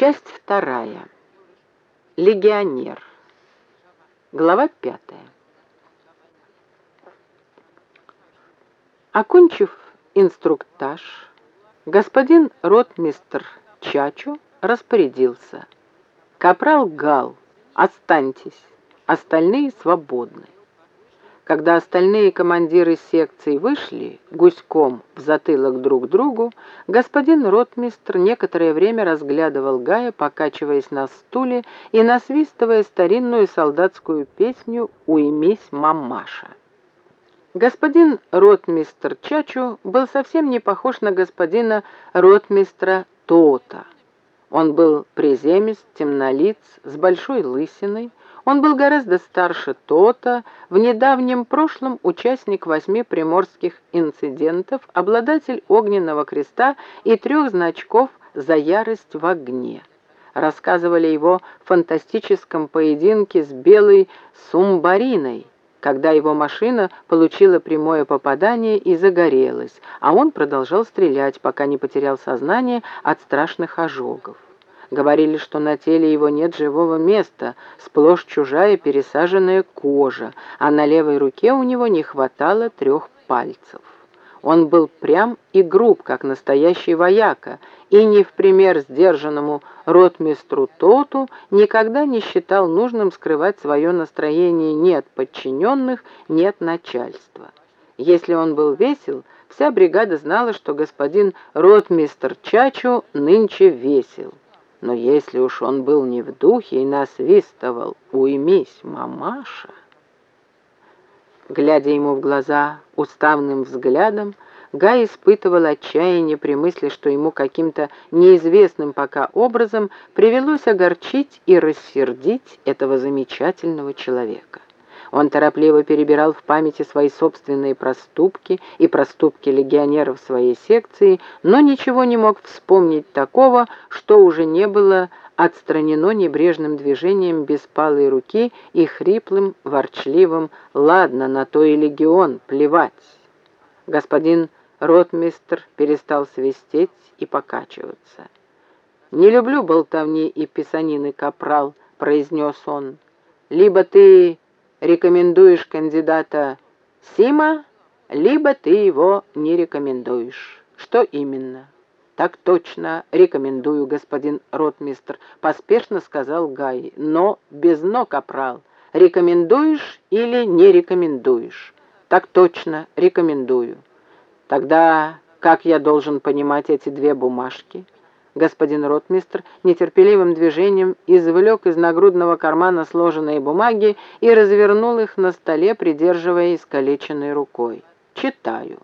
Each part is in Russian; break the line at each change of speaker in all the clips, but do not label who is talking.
Часть вторая. Легионер. Глава пятая. Окончив инструктаж, господин ротмистр Чачу распорядился. «Капрал Гал, останьтесь, остальные свободны». Когда остальные командиры секций вышли гуськом в затылок друг другу, господин ротмистр некоторое время разглядывал Гая, покачиваясь на стуле и насвистывая старинную солдатскую песню «Уймись, мамаша». Господин ротмистр Чачу был совсем не похож на господина ротмистра Тота. Он был приземист, темнолиц, с большой лысиной, он был гораздо старше Тота, в недавнем прошлом участник восьми приморских инцидентов, обладатель огненного креста и трех значков за ярость в огне. Рассказывали его фантастическом поединке с белой сумбариной, когда его машина получила прямое попадание и загорелась, а он продолжал стрелять, пока не потерял сознание от страшных ожогов. Говорили, что на теле его нет живого места, сплошь чужая пересаженная кожа, а на левой руке у него не хватало трех пальцев. Он был прям и груб, как настоящий вояка, и не в пример сдержанному ротмистру Тоту никогда не считал нужным скрывать свое настроение ни от подчиненных, ни от начальства. Если он был весел, вся бригада знала, что господин ротмистр Чачу нынче весел. Но если уж он был не в духе и насвистывал «Уймись, мамаша!» Глядя ему в глаза уставным взглядом, Гай испытывал отчаяние при мысли, что ему каким-то неизвестным пока образом привелось огорчить и рассердить этого замечательного человека. Он торопливо перебирал в памяти свои собственные проступки и проступки легионеров своей секции, но ничего не мог вспомнить такого, что уже не было отстранено небрежным движением беспалой руки и хриплым, ворчливым «Ладно, на то и легион, плевать». Господин ротмистр перестал свистеть и покачиваться. «Не люблю болтовни и писанины, капрал», — произнес он. «Либо ты рекомендуешь кандидата Сима, либо ты его не рекомендуешь. Что именно? Так точно рекомендую, господин ротмистр, поспешно сказал Гай, но без «но», капрал. Рекомендуешь или не рекомендуешь? Так точно рекомендую. Тогда как я должен понимать эти две бумажки? Господин ротмистр нетерпеливым движением извлек из нагрудного кармана сложенные бумаги и развернул их на столе, придерживая искалеченной рукой. «Читаю.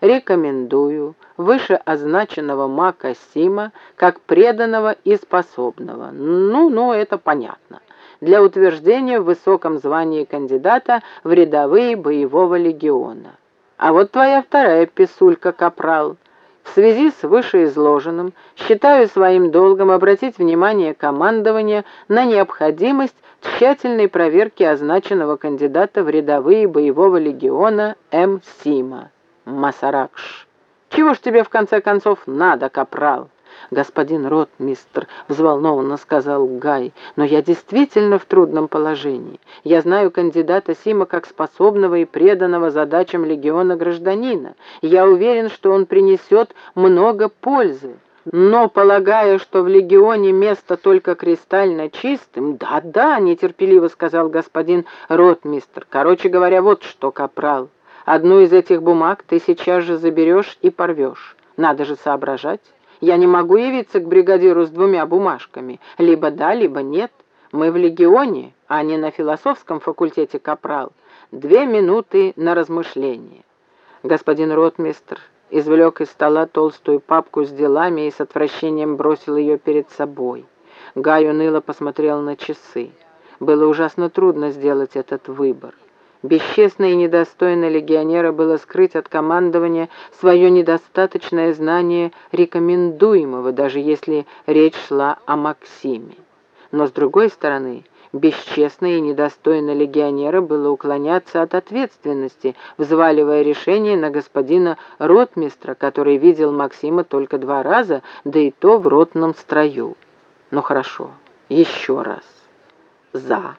Рекомендую вышеозначенного Мака Сима как преданного и способного. Ну-ну, это понятно. Для утверждения в высоком звании кандидата в рядовые боевого легиона. А вот твоя вторая писулька, капрал». В связи с вышеизложенным считаю своим долгом обратить внимание командования на необходимость тщательной проверки означенного кандидата в рядовые боевого легиона М. Сима. Масаракш. Чего ж тебе в конце концов надо, капрал? «Господин ротмистр», — взволнованно сказал Гай, «но я действительно в трудном положении. Я знаю кандидата Сима как способного и преданного задачам легиона гражданина. Я уверен, что он принесет много пользы. Но, полагая, что в легионе место только кристально чистым, да-да, нетерпеливо сказал господин ротмистр. Короче говоря, вот что, капрал, одну из этих бумаг ты сейчас же заберешь и порвешь. Надо же соображать. Я не могу явиться к бригадиру с двумя бумажками. Либо да, либо нет. Мы в легионе, а не на философском факультете Капрал. Две минуты на размышление. Господин ротмистр извлек из стола толстую папку с делами и с отвращением бросил ее перед собой. Гай уныло посмотрел на часы. Было ужасно трудно сделать этот выбор. Бесчестно и недостойно легионера было скрыть от командования свое недостаточное знание рекомендуемого, даже если речь шла о Максиме. Но, с другой стороны, бесчестно и недостойно легионера было уклоняться от ответственности, взваливая решение на господина ротмистра, который видел Максима только два раза, да и то в ротном строю. Ну хорошо, еще раз. За.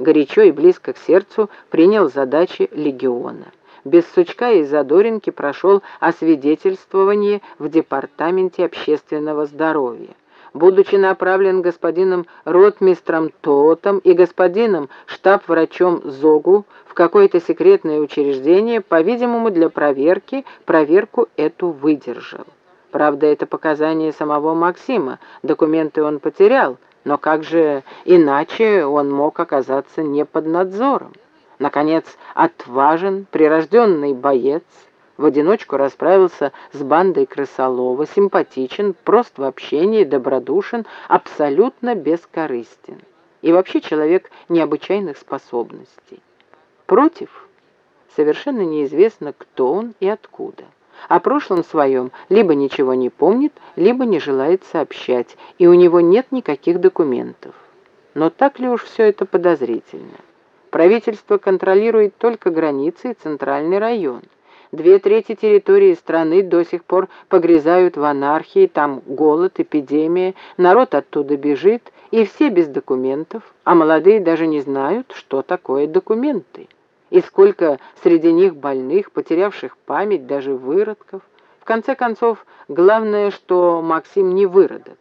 Горячо и близко к сердцу принял задачи легиона. Без сучка и задоринки прошел освидетельствование в Департаменте общественного здоровья будучи направлен господином ротмистром Тотом и господином штаб-врачом Зогу в какое-то секретное учреждение, по-видимому, для проверки, проверку эту выдержал. Правда, это показания самого Максима, документы он потерял, но как же иначе он мог оказаться не под надзором? Наконец, отважен, прирожденный боец, в одиночку расправился с бандой крысолова, симпатичен, прост в общении, добродушен, абсолютно бескорыстен. И вообще человек необычайных способностей. Против совершенно неизвестно, кто он и откуда. О прошлом своем либо ничего не помнит, либо не желает сообщать, и у него нет никаких документов. Но так ли уж все это подозрительно? Правительство контролирует только границы и центральный район. Две трети территории страны до сих пор погрязают в анархии, там голод, эпидемия, народ оттуда бежит, и все без документов, а молодые даже не знают, что такое документы. И сколько среди них больных, потерявших память, даже выродков. В конце концов, главное, что Максим не выродок.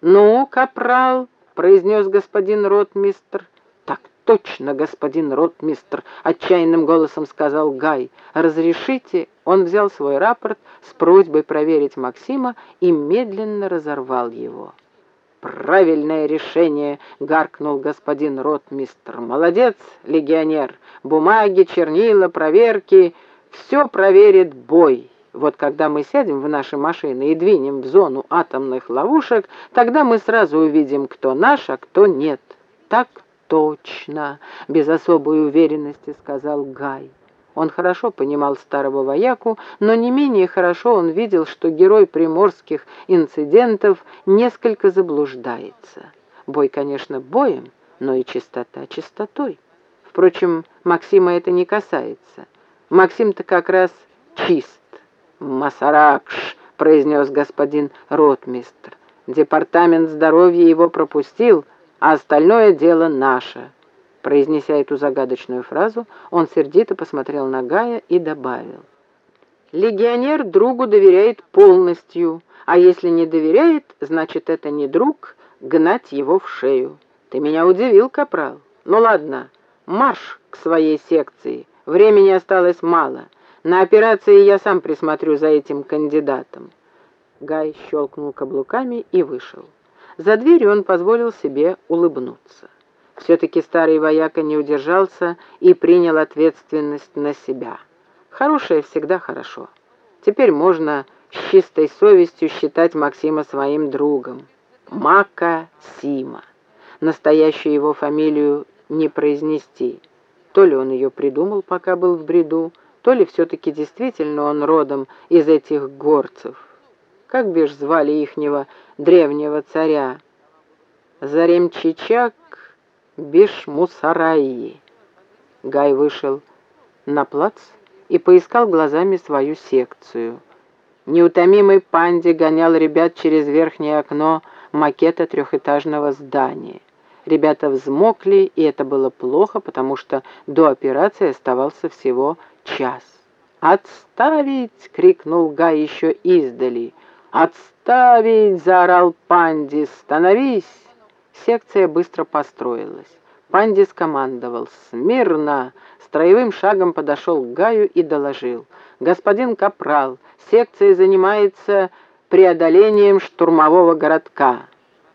«Ну, капрал», — произнес господин ротмистр, — точно, господин ротмистр!» — отчаянным голосом сказал Гай. «Разрешите?» Он взял свой рапорт с просьбой проверить Максима и медленно разорвал его. «Правильное решение!» — гаркнул господин ротмистр. «Молодец, легионер! Бумаги, чернила, проверки — все проверит бой!» Вот когда мы сядем в наши машины и двинем в зону атомных ловушек, тогда мы сразу увидим, кто наш, а кто нет. Так точно!» — без особой уверенности сказал Гай. Он хорошо понимал старого вояку, но не менее хорошо он видел, что герой приморских инцидентов несколько заблуждается. Бой, конечно, боем, но и чистота чистотой. Впрочем, Максима это не касается. Максим-то как раз чист. «Масаракш», — произнес господин ротмистр. «Департамент здоровья его пропустил, а остальное дело наше». Произнеся эту загадочную фразу, он сердито посмотрел на Гая и добавил. «Легионер другу доверяет полностью, а если не доверяет, значит, это не друг, гнать его в шею. Ты меня удивил, капрал. Ну ладно, марш к своей секции, времени осталось мало. На операции я сам присмотрю за этим кандидатом». Гай щелкнул каблуками и вышел. За дверью он позволил себе улыбнуться. Все-таки старый вояка не удержался и принял ответственность на себя. Хорошее всегда хорошо. Теперь можно с чистой совестью считать Максима своим другом. Мака Сима. Настоящую его фамилию не произнести. То ли он ее придумал, пока был в бреду, то ли все-таки действительно он родом из этих горцев. Как бишь звали ихнего древнего царя? Заремчичак Бишмусараи. Гай вышел на плац и поискал глазами свою секцию. Неутомимый панди гонял ребят через верхнее окно макета трехэтажного здания. Ребята взмокли, и это было плохо, потому что до операции оставался всего час. «Отставить!» — крикнул Гай еще издали. «Отставить!» — заорал Панди. «Становись!» Секция быстро построилась. Панди скомандовал «Смирно!» Строевым шагом подошел к Гаю и доложил. «Господин Капрал, секция занимается преодолением штурмового городка».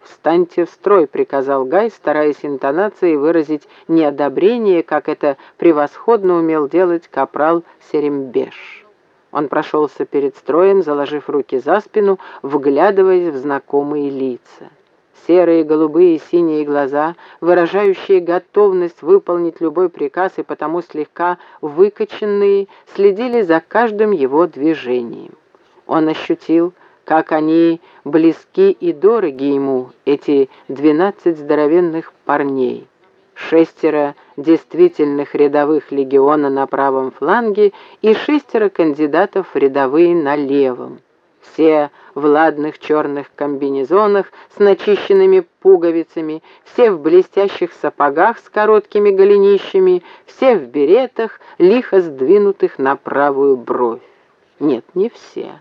«Встаньте в строй», — приказал Гай, стараясь интонацией выразить неодобрение, как это превосходно умел делать капрал Серембеш. Он прошелся перед строем, заложив руки за спину, вглядываясь в знакомые лица. Серые, голубые, синие глаза, выражающие готовность выполнить любой приказ и потому слегка выкоченные, следили за каждым его движением. Он ощутил, как они близки и дороги ему, эти двенадцать здоровенных парней шестеро действительных рядовых легиона на правом фланге и шестеро кандидатов рядовые на левом. Все в ладных черных комбинезонах с начищенными пуговицами, все в блестящих сапогах с короткими голенищами, все в беретах, лихо сдвинутых на правую бровь. Нет, не все.